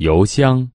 邮箱。